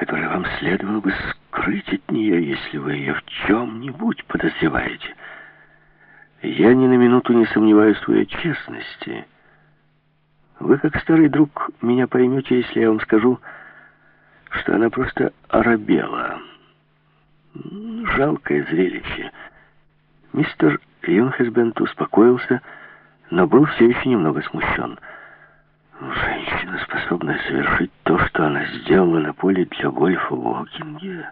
которое вам следовало бы скрыть от нее, если вы ее в чем-нибудь подозреваете. Я ни на минуту не сомневаюсь в своей честности. Вы, как старый друг, меня поймете, если я вам скажу, что она просто оробела. Жалкое зрелище. Мистер Юнхесбент успокоился, но был все еще немного смущен. Женщина, способная совершить то, что она сделала на поле для гольфа в Уокинге,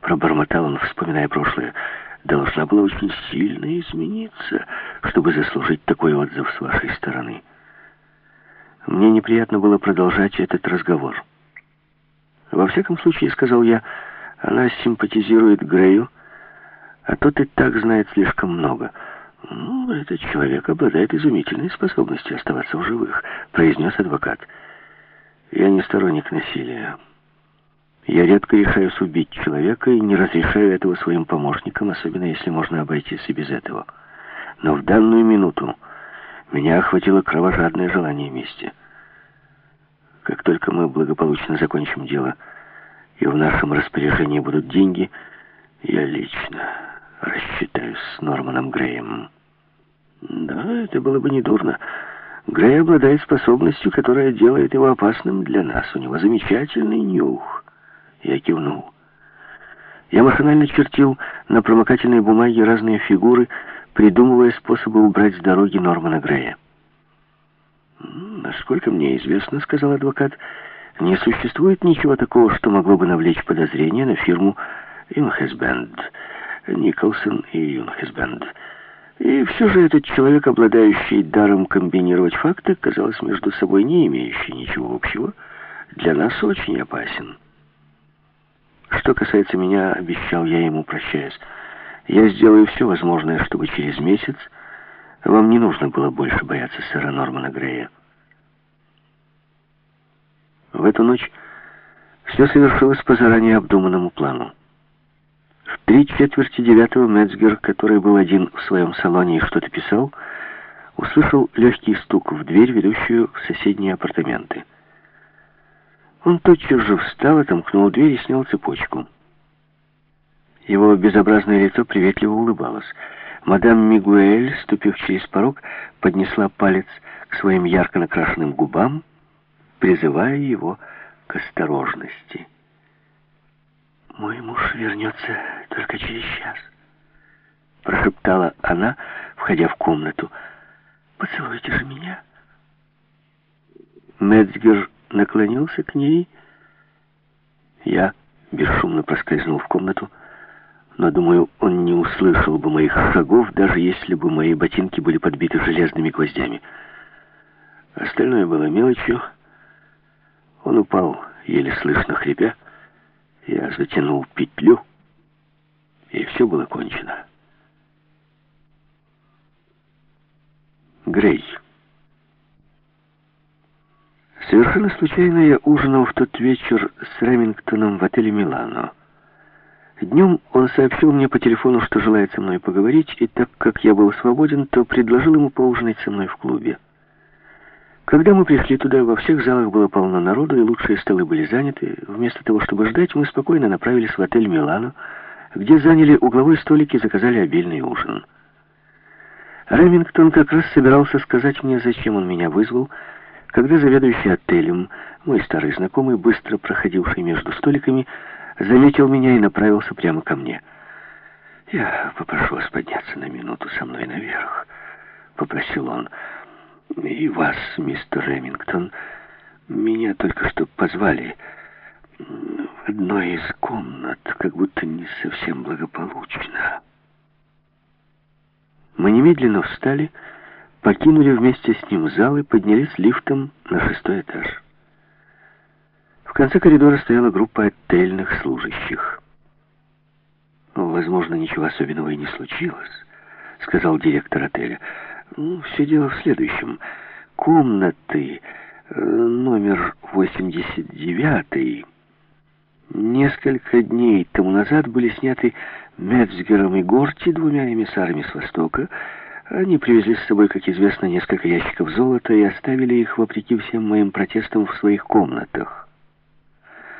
пробормотал он, вспоминая прошлое, должна была очень сильно измениться, чтобы заслужить такой отзыв с вашей стороны. Мне неприятно было продолжать этот разговор. Во всяком случае, сказал я, она симпатизирует Грею, а тот и так знает слишком много. «Ну, этот человек обладает изумительной способностью оставаться в живых», — произнес адвокат. «Я не сторонник насилия. Я редко решаюсь убить человека и не разрешаю этого своим помощникам, особенно если можно обойтись и без этого. Но в данную минуту меня охватило кровожадное желание мести. Как только мы благополучно закончим дело, и в нашем распоряжении будут деньги, я лично рассчитаюсь с Норманом Греем. Да, это было бы недурно. Грей обладает способностью, которая делает его опасным для нас. У него замечательный нюх. Я кивнул. Я машинально чертил на промокательной бумаге разные фигуры, придумывая способы убрать с дороги Нормана Грея. «Насколько мне известно, — сказал адвокат, — не существует ничего такого, что могло бы навлечь подозрения на фирму Юнхесбенд, Николсон и Юнхесбенд. И все же этот человек, обладающий даром комбинировать факты, казалось, между собой не имеющий ничего общего, для нас очень опасен. Что касается меня, обещал я ему, прощаясь, я сделаю все возможное, чтобы через месяц вам не нужно было больше бояться сэра Нормана Грея. В эту ночь все совершилось по заранее обдуманному плану. Три четверти девятого Мецгер, который был один в своем салоне и что-то писал, услышал легкий стук в дверь, ведущую в соседние апартаменты. Он тотчас же встал, отомкнул дверь и снял цепочку. Его безобразное лицо приветливо улыбалось. Мадам Мигуэль, ступив через порог, поднесла палец к своим ярко накрашенным губам, призывая его к осторожности. «Мой муж вернется только через час», — прошептала она, входя в комнату. «Поцелуйте же меня». Мецгер наклонился к ней. Я бесшумно проскользнул в комнату, но, думаю, он не услышал бы моих шагов, даже если бы мои ботинки были подбиты железными гвоздями. Остальное было мелочью. Он упал, еле слышно хрипя. Я затянул петлю, и все было кончено. Грей. Совершенно случайно я ужинал в тот вечер с Ремингтоном в отеле «Милано». Днем он сообщил мне по телефону, что желает со мной поговорить, и так как я был свободен, то предложил ему поужинать со мной в клубе. Когда мы пришли туда, во всех залах было полно народу, и лучшие столы были заняты. Вместо того, чтобы ждать, мы спокойно направились в отель «Милано», где заняли угловой столик и заказали обильный ужин. Ремингтон как раз собирался сказать мне, зачем он меня вызвал, когда заведующий отелем, мой старый знакомый, быстро проходивший между столиками, заметил меня и направился прямо ко мне. «Я попрошу вас подняться на минуту со мной наверх», — попросил он. «И вас, мистер Ремингтон, меня только что позвали в одной из комнат, как будто не совсем благополучно». Мы немедленно встали покинули вместе с ним зал и поднялись лифтом на шестой этаж. В конце коридора стояла группа отельных служащих. «Возможно, ничего особенного и не случилось», — сказал директор отеля. «Ну, все дело в следующем. Комнаты э, номер 89 несколько дней тому назад были сняты Мецгером и Горти, двумя эмиссарами с Востока, они привезли с собой, как известно, несколько ящиков золота и оставили их, вопреки всем моим протестам, в своих комнатах.